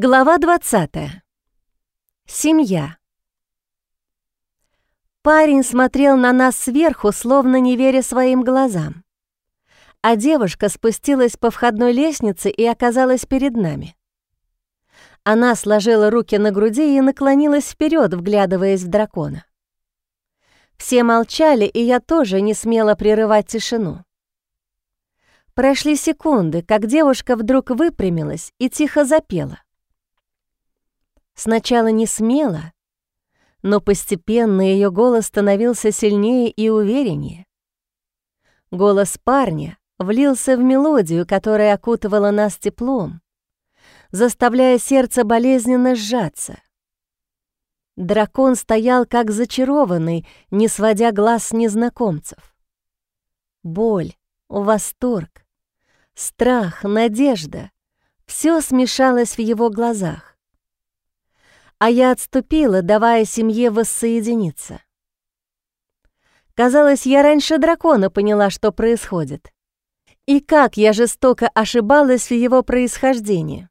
Глава 20. Семья. Парень смотрел на нас сверху, словно не веря своим глазам. А девушка спустилась по входной лестнице и оказалась перед нами. Она сложила руки на груди и наклонилась вперед, вглядываясь в дракона. Все молчали, и я тоже не смела прерывать тишину. Прошли секунды, как девушка вдруг выпрямилась и тихо запела. Сначала не смело, но постепенно ее голос становился сильнее и увереннее. Голос парня влился в мелодию, которая окутывала нас теплом, заставляя сердце болезненно сжаться. Дракон стоял как зачарованный, не сводя глаз с незнакомцев. Боль, восторг, страх, надежда — все смешалось в его глазах а я отступила, давая семье воссоединиться. Казалось, я раньше дракона поняла, что происходит. И как я жестоко ошибалась в его происхождении.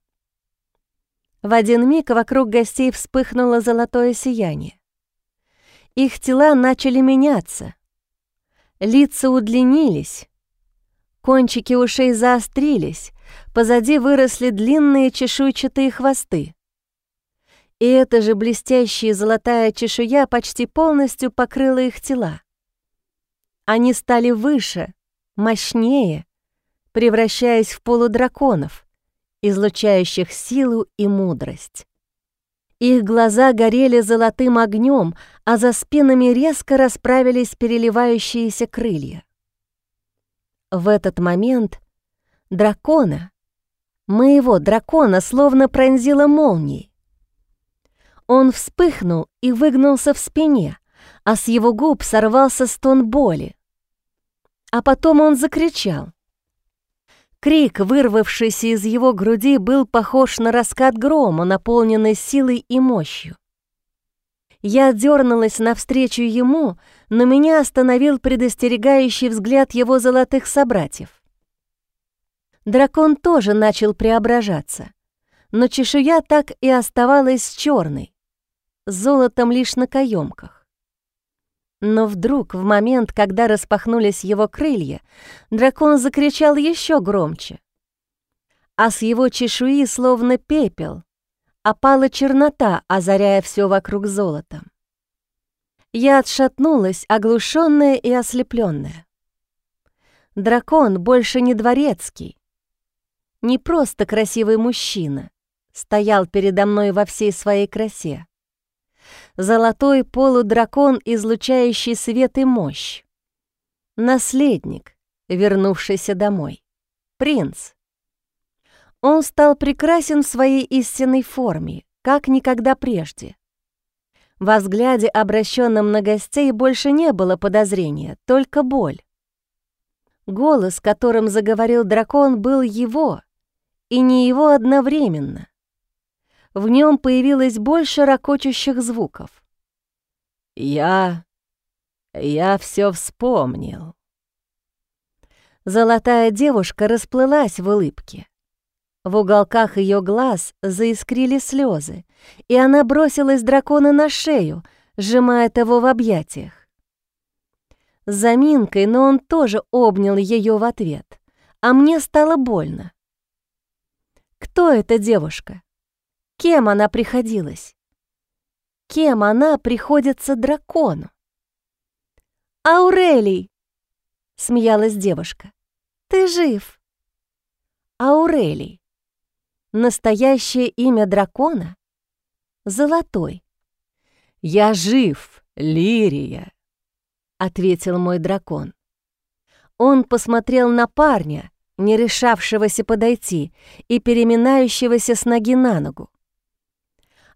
В один миг вокруг гостей вспыхнуло золотое сияние. Их тела начали меняться. Лица удлинились, кончики ушей заострились, позади выросли длинные чешуйчатые хвосты и эта же блестящая золотая чешуя почти полностью покрыла их тела. Они стали выше, мощнее, превращаясь в полудраконов, излучающих силу и мудрость. Их глаза горели золотым огнем, а за спинами резко расправились переливающиеся крылья. В этот момент дракона, моего дракона, словно пронзила молнией. Он вспыхнул и выгнулся в спине, а с его губ сорвался стон боли. А потом он закричал. Крик, вырвавшийся из его груди, был похож на раскат грома, наполненный силой и мощью. Я дернулась навстречу ему, но меня остановил предостерегающий взгляд его золотых собратьев. Дракон тоже начал преображаться, но чешуя так и оставалась черной, золотом лишь на каемках. Но вдруг, в момент, когда распахнулись его крылья, дракон закричал еще громче. А с его чешуи, словно пепел, опала чернота, озаряя все вокруг золотом. Я отшатнулась, оглушенная и ослепленная. Дракон больше не дворецкий, не просто красивый мужчина, стоял передо мной во всей своей красе золотой полудракон, излучающий свет и мощь. Наследник, вернувшийся домой. Принц. Он стал прекрасен в своей истинной форме, как никогда прежде. Во взгляде, обращенном на гостей, больше не было подозрения, только боль. Голос, которым заговорил дракон, был его, и не его одновременно в нем появилось больше ракочущих звуков. «Я... я все вспомнил». Золотая девушка расплылась в улыбке. В уголках ее глаз заискрили слезы, и она бросилась дракона на шею, сжимая того в объятиях. С заминкой, но он тоже обнял ее в ответ, а мне стало больно. Кто эта девушка? Кем она приходилась? Кем она приходится дракону? «Аурелий!» — смеялась девушка. «Ты жив!» Аурелий. Настоящее имя дракона — Золотой. «Я жив, Лирия!» — ответил мой дракон. Он посмотрел на парня, не решавшегося подойти и переминающегося с ноги на ногу.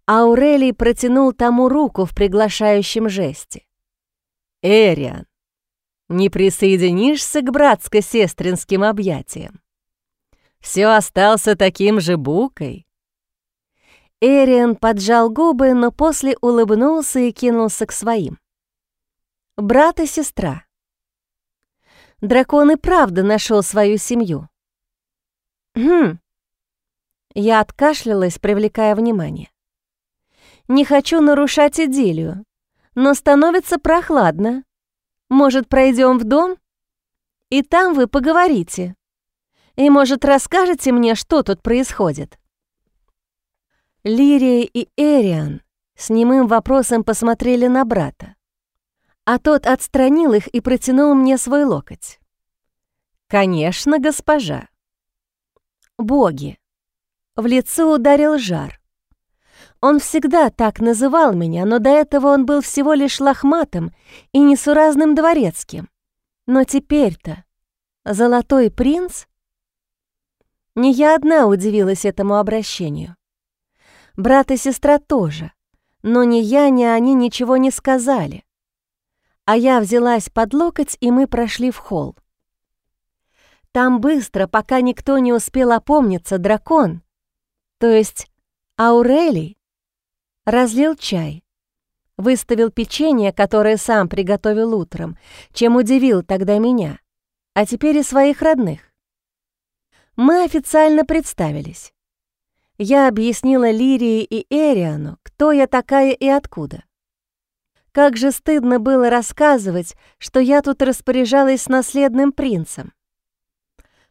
Аурелий протянул тому руку в приглашающем жесте. «Эриан, не присоединишься к братско-сестринским объятиям? Все остался таким же букой?» Эриан поджал губы, но после улыбнулся и кинулся к своим. Брат и сестра. Дракон и правда нашел свою семью. «Хм, Я откашлялась, привлекая внимание. «Не хочу нарушать идиллию, но становится прохладно. Может, пройдем в дом? И там вы поговорите. И, может, расскажете мне, что тут происходит?» Лирия и Эриан с немым вопросом посмотрели на брата, а тот отстранил их и протянул мне свой локоть. «Конечно, госпожа». «Боги!» В лицо ударил жар. Он всегда так называл меня, но до этого он был всего лишь лохматым и несуразным дворецким. Но теперь-то золотой принц? Не я одна удивилась этому обращению. Брат и сестра тоже, но ни я, ни они ничего не сказали. А я взялась под локоть, и мы прошли в холл. Там быстро, пока никто не успел опомниться, дракон, то есть Аурелий, разлил чай, выставил печенье, которое сам приготовил утром, чем удивил тогда меня, а теперь и своих родных. Мы официально представились. Я объяснила Лирии и Эриану, кто я такая и откуда. Как же стыдно было рассказывать, что я тут распоряжалась с наследным принцем.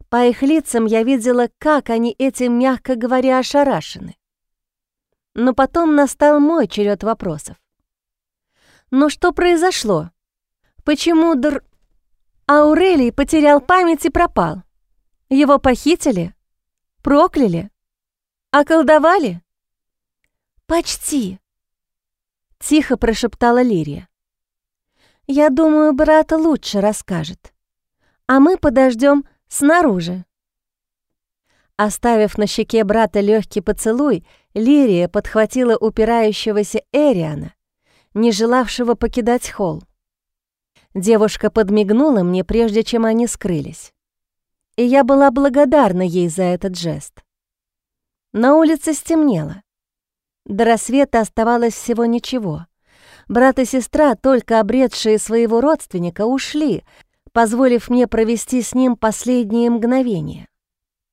По их лицам я видела, как они этим, мягко говоря, ошарашены. Но потом настал мой черед вопросов. «Ну что произошло? Почему Др... Аурелий потерял память и пропал? Его похитили? Прокляли? «Околдовали?» «Почти», — тихо прошептала Лирия. «Я думаю, брата лучше расскажет, а мы подождем снаружи». Оставив на щеке брата легкий поцелуй, Лирия подхватила упирающегося Эриана, не желавшего покидать холл. Девушка подмигнула мне, прежде чем они скрылись. И я была благодарна ей за этот жест. На улице стемнело. До рассвета оставалось всего ничего. Брат и сестра, только обретшие своего родственника, ушли, позволив мне провести с ним последние мгновения.